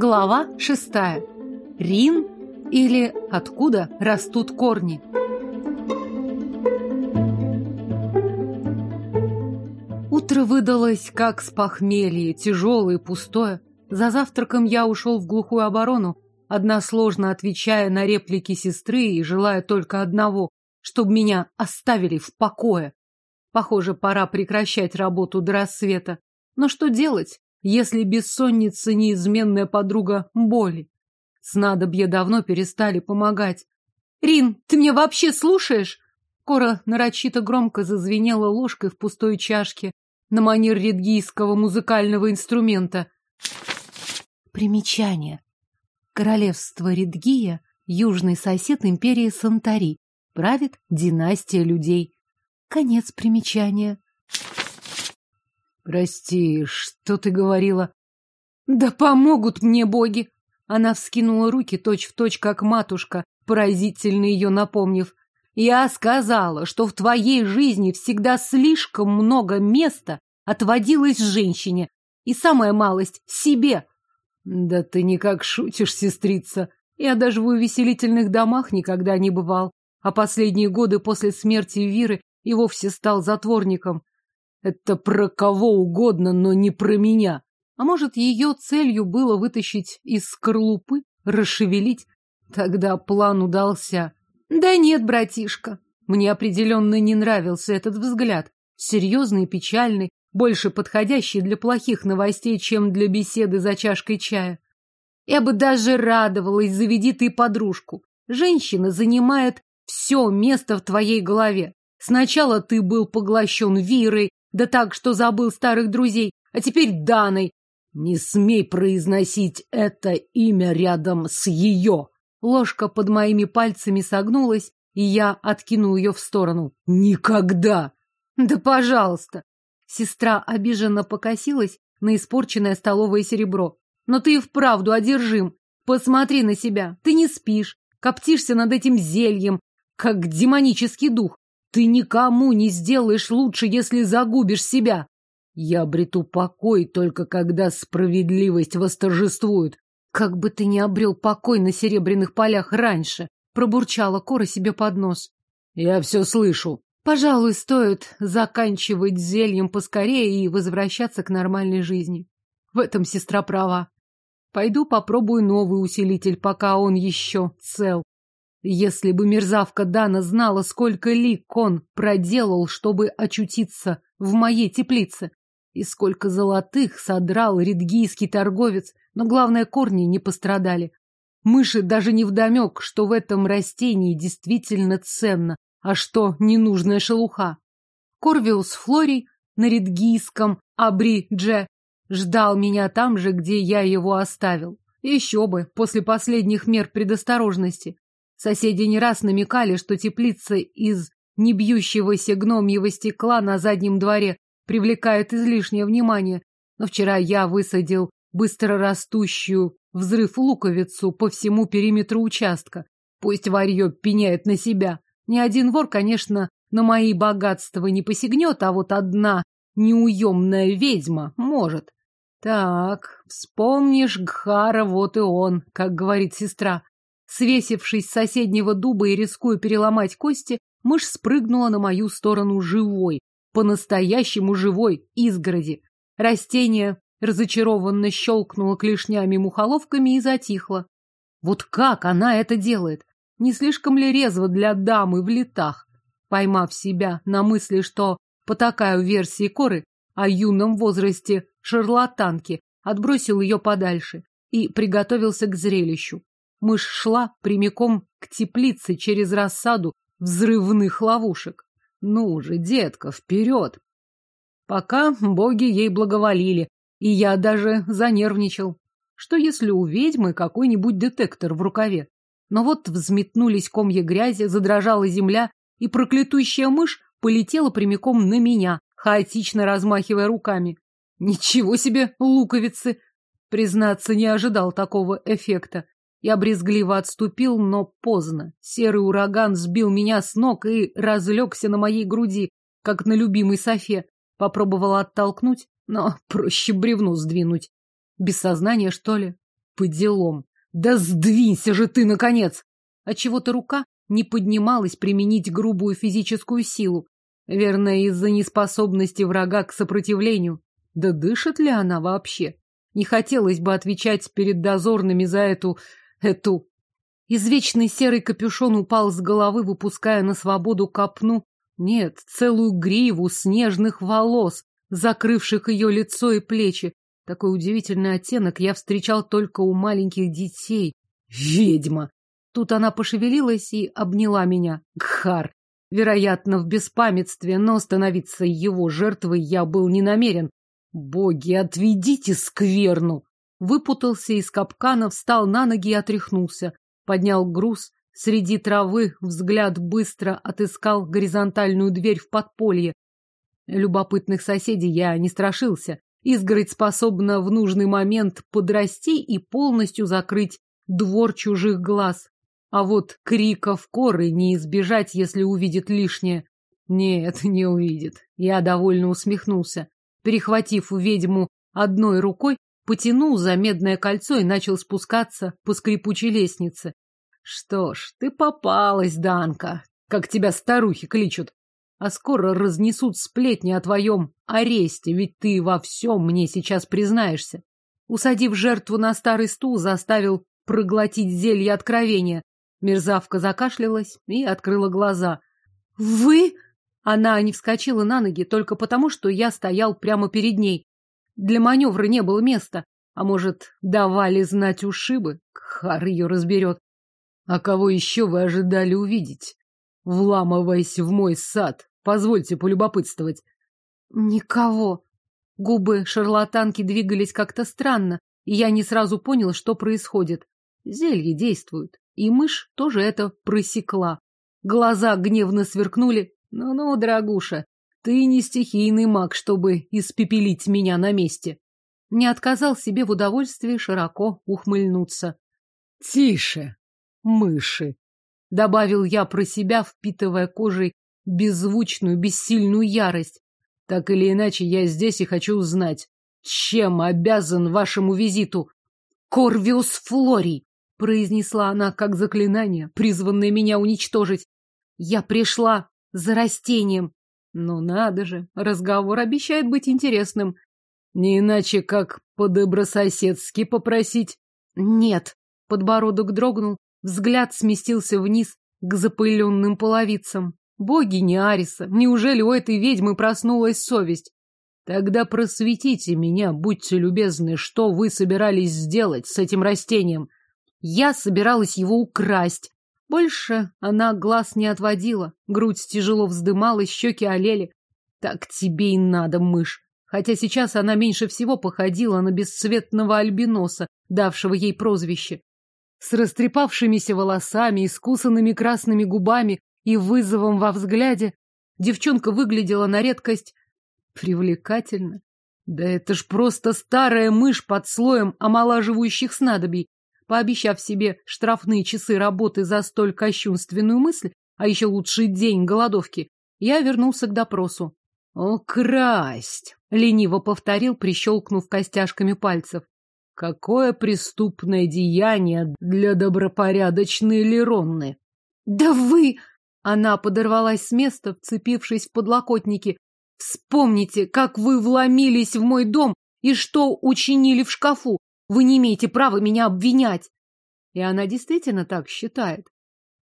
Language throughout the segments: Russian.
Глава шестая. Рин или откуда растут корни? Утро выдалось как с похмелья, тяжелое и пустое. За завтраком я ушел в глухую оборону, односложно отвечая на реплики сестры и желая только одного, чтобы меня оставили в покое. Похоже, пора прекращать работу до рассвета. Но что делать, если бессонница неизменная подруга боли? Снадобья давно перестали помогать. «Рин, ты меня вообще слушаешь?» Кора нарочито громко зазвенела ложкой в пустой чашке на манер редгийского музыкального инструмента. Примечание. Королевство Редгия – южный сосед империи Сантари. Правит династия людей. Конец примечания. Прости, что ты говорила? Да помогут мне боги! Она вскинула руки точь-в-точь, точь, как матушка, поразительно ее напомнив. Я сказала, что в твоей жизни всегда слишком много места отводилось женщине, и самая малость — себе. Да ты никак шутишь, сестрица. Я даже в увеселительных домах никогда не бывал, а последние годы после смерти Виры и вовсе стал затворником. Это про кого угодно, но не про меня. А может, ее целью было вытащить из скорлупы, расшевелить? Тогда план удался. Да нет, братишка. Мне определенно не нравился этот взгляд. Серьезный печальный, больше подходящий для плохих новостей, чем для беседы за чашкой чая. Я бы даже радовалась, заведи ты подружку. Женщина занимает все место в твоей голове. Сначала ты был поглощен Вирой, да так, что забыл старых друзей, а теперь Даной. Не смей произносить это имя рядом с ее. Ложка под моими пальцами согнулась, и я откинул ее в сторону. Никогда! Да пожалуйста! Сестра обиженно покосилась на испорченное столовое серебро. Но ты и вправду одержим. Посмотри на себя. Ты не спишь, коптишься над этим зельем, как демонический дух. Ты никому не сделаешь лучше, если загубишь себя. Я обрету покой только когда справедливость восторжествует. Как бы ты ни обрел покой на серебряных полях раньше, пробурчала Кора себе под нос. Я все слышу. Пожалуй, стоит заканчивать зельем поскорее и возвращаться к нормальной жизни. В этом сестра права. Пойду попробую новый усилитель, пока он еще цел. Если бы мерзавка Дана знала, сколько лик он проделал, чтобы очутиться в моей теплице, и сколько золотых содрал редгийский торговец, но главное, корни не пострадали. Мыши даже не вдомек, что в этом растении действительно ценно, а что ненужная шелуха. Корвиус Флорий на редгийском Абри-Дже ждал меня там же, где я его оставил. Еще бы, после последних мер предосторожности. Соседи не раз намекали, что теплица из небьющегося гномьего стекла на заднем дворе привлекает излишнее внимание. Но вчера я высадил быстро растущую взрыв луковицу по всему периметру участка. Пусть варье пеняет на себя. Ни один вор, конечно, на мои богатства не посягнет, а вот одна неуемная ведьма может. Так, вспомнишь Гхара, вот и он, как говорит сестра. Свесившись с соседнего дуба и рискуя переломать кости, мышь спрыгнула на мою сторону живой, по-настоящему живой изгороди. Растение разочарованно щелкнуло клешнями-мухоловками и затихло. Вот как она это делает? Не слишком ли резво для дамы в летах? Поймав себя на мысли, что потакаю версии коры о юном возрасте шарлатанки, отбросил ее подальше и приготовился к зрелищу. Мышь шла прямиком к теплице через рассаду взрывных ловушек. Ну же, детка, вперед! Пока боги ей благоволили, и я даже занервничал. Что если у ведьмы какой-нибудь детектор в рукаве? Но вот взметнулись комья грязи, задрожала земля, и проклятущая мышь полетела прямиком на меня, хаотично размахивая руками. Ничего себе, луковицы! Признаться, не ожидал такого эффекта. Я брезгливо отступил, но поздно. Серый ураган сбил меня с ног и разлегся на моей груди, как на любимой софе. Попробовала оттолкнуть, но проще бревну сдвинуть. Без сознания, что ли? по делам. Да сдвинься же ты, наконец! Отчего-то рука не поднималась применить грубую физическую силу. Верно, из-за неспособности врага к сопротивлению. Да дышит ли она вообще? Не хотелось бы отвечать перед дозорными за эту... эту... Извечный серый капюшон упал с головы, выпуская на свободу копну. Нет, целую гриву снежных волос, закрывших ее лицо и плечи. Такой удивительный оттенок я встречал только у маленьких детей. Ведьма! Тут она пошевелилась и обняла меня. Гхар! Вероятно, в беспамятстве, но становиться его жертвой я был не намерен. Боги, отведите скверну! Выпутался из капкана, встал на ноги и отряхнулся. Поднял груз. Среди травы взгляд быстро отыскал горизонтальную дверь в подполье. Любопытных соседей я не страшился. Изгородь способна в нужный момент подрасти и полностью закрыть двор чужих глаз. А вот криков коры не избежать, если увидит лишнее. Нет, не увидит. Я довольно усмехнулся. Перехватив ведьму одной рукой, потянул за медное кольцо и начал спускаться по скрипучей лестнице. Что ж, ты попалась, Данка, как тебя старухи кличут. А скоро разнесут сплетни о твоем аресте, ведь ты во всем мне сейчас признаешься. Усадив жертву на старый стул, заставил проглотить зелье откровения. Мерзавка закашлялась и открыла глаза. «Вы?» Она не вскочила на ноги только потому, что я стоял прямо перед ней. Для маневра не было места. А может, давали знать ушибы? Хар ее разберет. А кого еще вы ожидали увидеть? Вламываясь в мой сад, позвольте полюбопытствовать. Никого. Губы шарлатанки двигались как-то странно, и я не сразу понял, что происходит. Зелье действует. И мышь тоже это просекла. Глаза гневно сверкнули. Ну-ну, дорогуша, ты не стихийный маг, чтобы испепелить меня на месте. Не отказал себе в удовольствии широко ухмыльнуться. Тише, мыши, добавил я про себя, впитывая кожей беззвучную, бессильную ярость. Так или иначе, я здесь и хочу узнать, чем обязан вашему визиту. Корвиус Флорий, произнесла она как заклинание, призванное меня уничтожить. Я пришла за растением. Ну надо же, разговор обещает быть интересным. Не иначе, как по-добрососедски попросить. Нет, подбородок дрогнул, взгляд сместился вниз к запыленным половицам. Боги не Ариса, неужели у этой ведьмы проснулась совесть? Тогда просветите меня, будьте любезны, что вы собирались сделать с этим растением? Я собиралась его украсть. Больше она глаз не отводила, грудь тяжело вздымалась, щеки олели. Так тебе и надо, мышь. Хотя сейчас она меньше всего походила на бесцветного альбиноса, давшего ей прозвище. С растрепавшимися волосами, искусанными красными губами и вызовом во взгляде девчонка выглядела на редкость привлекательно. Да это ж просто старая мышь под слоем омолаживающих снадобий, Пообещав себе штрафные часы работы за столь кощунственную мысль, а еще лучший день голодовки, я вернулся к допросу. «О, красть!» — лениво повторил, прищелкнув костяшками пальцев. «Какое преступное деяние для добропорядочной Леронны!» «Да вы!» — она подорвалась с места, вцепившись в подлокотники. «Вспомните, как вы вломились в мой дом и что учинили в шкафу. Вы не имеете права меня обвинять. И она действительно так считает.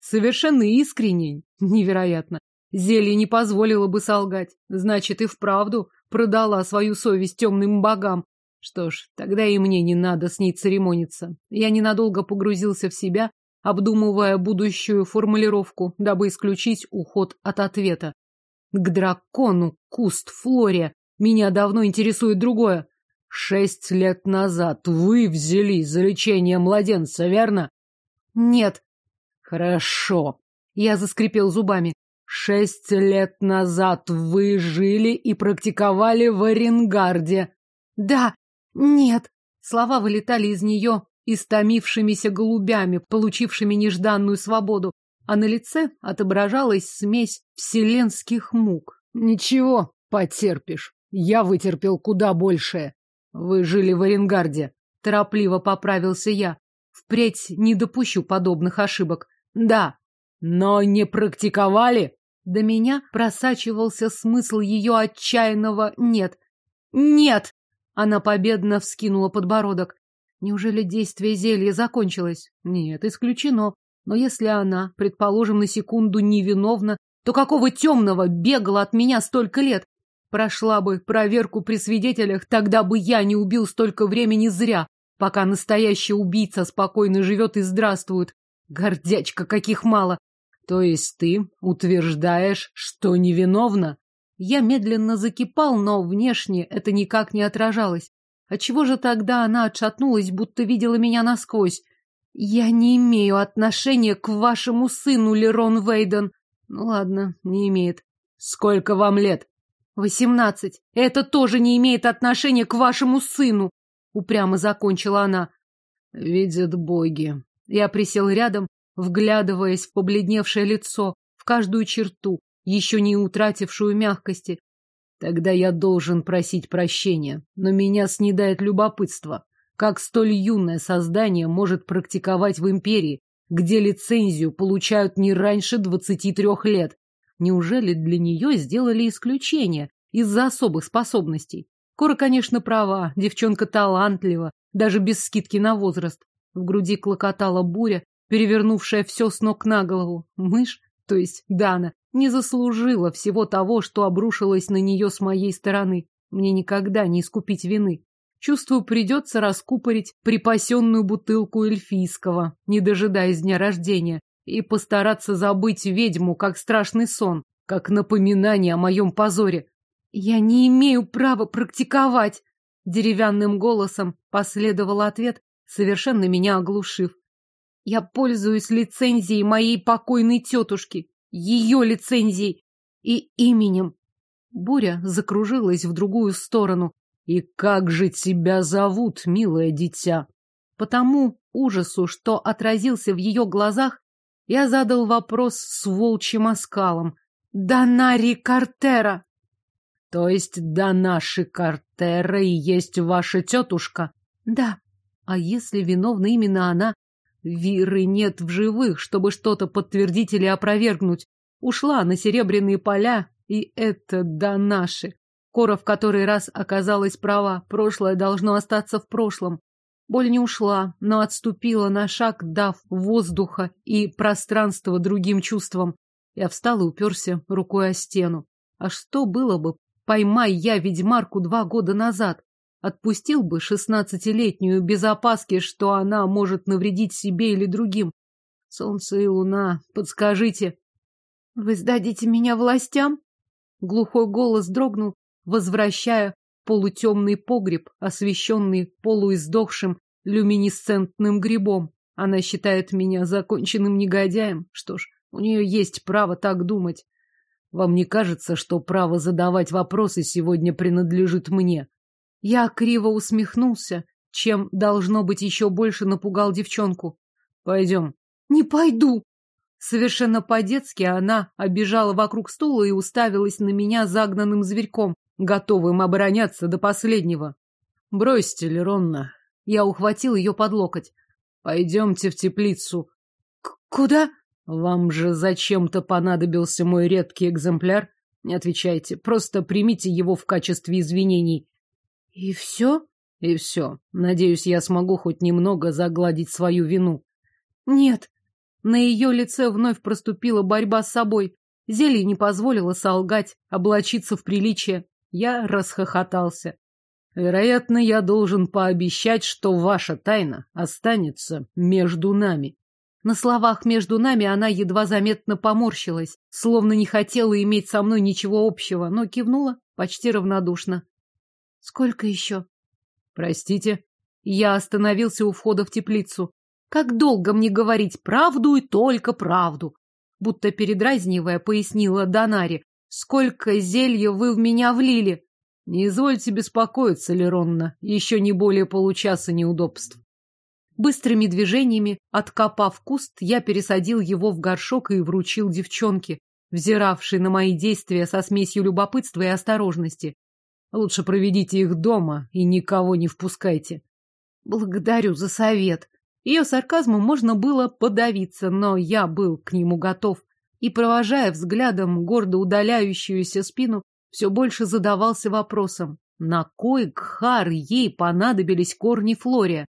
Совершенно искренне. Невероятно. Зелье не позволило бы солгать. Значит, и вправду продала свою совесть темным богам. Что ж, тогда и мне не надо с ней церемониться. Я ненадолго погрузился в себя, обдумывая будущую формулировку, дабы исключить уход от ответа. К дракону, куст, Флория. Меня давно интересует другое. Шесть лет назад вы взялись за лечение младенца, верно? Нет. Хорошо. Я заскрипел зубами. Шесть лет назад вы жили и практиковали в Оренгарде. Да. Нет. Слова вылетали из нее истомившимися голубями, получившими нежданную свободу, а на лице отображалась смесь вселенских мук. Ничего, потерпишь. Я вытерпел куда большее. Вы жили в Оренгарде. Торопливо поправился я. Впредь не допущу подобных ошибок. Да. Но не практиковали? До меня просачивался смысл ее отчаянного «нет». «Нет!» Она победно вскинула подбородок. Неужели действие зелья закончилось? Нет, исключено. Но если она, предположим, на секунду невиновна, то какого темного бегала от меня столько лет? Прошла бы проверку при свидетелях, тогда бы я не убил столько времени зря, пока настоящий убийца спокойно живет и здравствует. Гордячка, каких мало. То есть ты утверждаешь, что невиновна? Я медленно закипал, но внешне это никак не отражалось. Отчего же тогда она отшатнулась, будто видела меня насквозь? Я не имею отношения к вашему сыну, Лерон Вейден. Ну ладно, не имеет. Сколько вам лет? Восемнадцать. Это тоже не имеет отношения к вашему сыну, упрямо закончила она. Видят боги. Я присел рядом, вглядываясь в побледневшее лицо, в каждую черту, еще не утратившую мягкости. Тогда я должен просить прощения, но меня снедает любопытство. Как столь юное создание может практиковать в империи, где лицензию получают не раньше двадцати трех лет? Неужели для нее сделали исключение из-за особых способностей? Кора, конечно, права, девчонка талантлива, даже без скидки на возраст. В груди клокотала буря, перевернувшая все с ног на голову. Мышь, то есть Дана, не заслужила всего того, что обрушилось на нее с моей стороны. Мне никогда не искупить вины. Чувствую, придется раскупорить припасенную бутылку эльфийского, не дожидаясь дня рождения, и постараться забыть ведьму, как страшный сон, как напоминание о моем позоре. «Я не имею права практиковать!» Деревянным голосом последовал ответ, совершенно меня оглушив. «Я пользуюсь лицензией моей покойной тетушки, ее лицензией и именем». Буря закружилась в другую сторону. «И как же тебя зовут, милое дитя?» По тому ужасу, что отразился в ее глазах, я задал вопрос с волчьим оскалом. «Донари Картера!» «То есть Донаши Картера и есть ваша тетушка?» «Да. А если виновна именно она? Виры нет в живых, чтобы что-то подтвердить или опровергнуть. Ушла на серебряные поля, и это Донаши. Кора в который раз оказалась права, прошлое должно остаться в прошлом. Боль не ушла, но отступила на шаг, дав воздуха и пространства другим чувствам. Я встал и уперся рукой о стену. А что было бы, поймай я ведьмарку два года назад? Отпустил бы шестнадцатилетнюю без опаски, что она может навредить себе или другим. Солнце и луна, подскажите. Вы сдадите меня властям? Глухой голос дрогнул, возвращая полутемный погреб, освещенный полуиздохшим люминесцентным грибом. Она считает меня законченным негодяем. Что ж, у нее есть право так думать. Вам не кажется, что право задавать вопросы сегодня принадлежит мне? Я криво усмехнулся, чем, должно быть, еще больше напугал девчонку. Пойдем. Не пойду. Совершенно по-детски она обежала вокруг стула и уставилась на меня загнанным зверьком готовым обороняться до последнего. Бросьте, Леронна. Я ухватил ее под локоть. Пойдемте в теплицу. К куда? Вам же зачем-то понадобился мой редкий экземпляр? Не отвечайте, просто примите его в качестве извинений. И все? И все. Надеюсь, я смогу хоть немного загладить свою вину. Нет. На ее лице вновь проступила борьба с собой. Зелье не позволило солгать, облачиться в приличие. Я расхохотался. Вероятно, я должен пообещать, что ваша тайна останется между нами. На словах «между нами» она едва заметно поморщилась, словно не хотела иметь со мной ничего общего, но кивнула почти равнодушно. «Сколько еще?» «Простите». Я остановился у входа в теплицу. «Как долго мне говорить правду и только правду?» Будто передразнивая, пояснила Донари, Сколько зелья вы в меня влили? Не извольте беспокоиться, Леронна, еще не более получаса неудобств. Быстрыми движениями, откопав куст, я пересадил его в горшок и вручил девчонке, взиравшей на мои действия со смесью любопытства и осторожности. Лучше проведите их дома и никого не впускайте. Благодарю за совет. Ее сарказму можно было подавиться, но я был к нему готов. И, провожая взглядом гордо удаляющуюся спину, все больше задавался вопросом, на кой гхар ей понадобились корни Флория?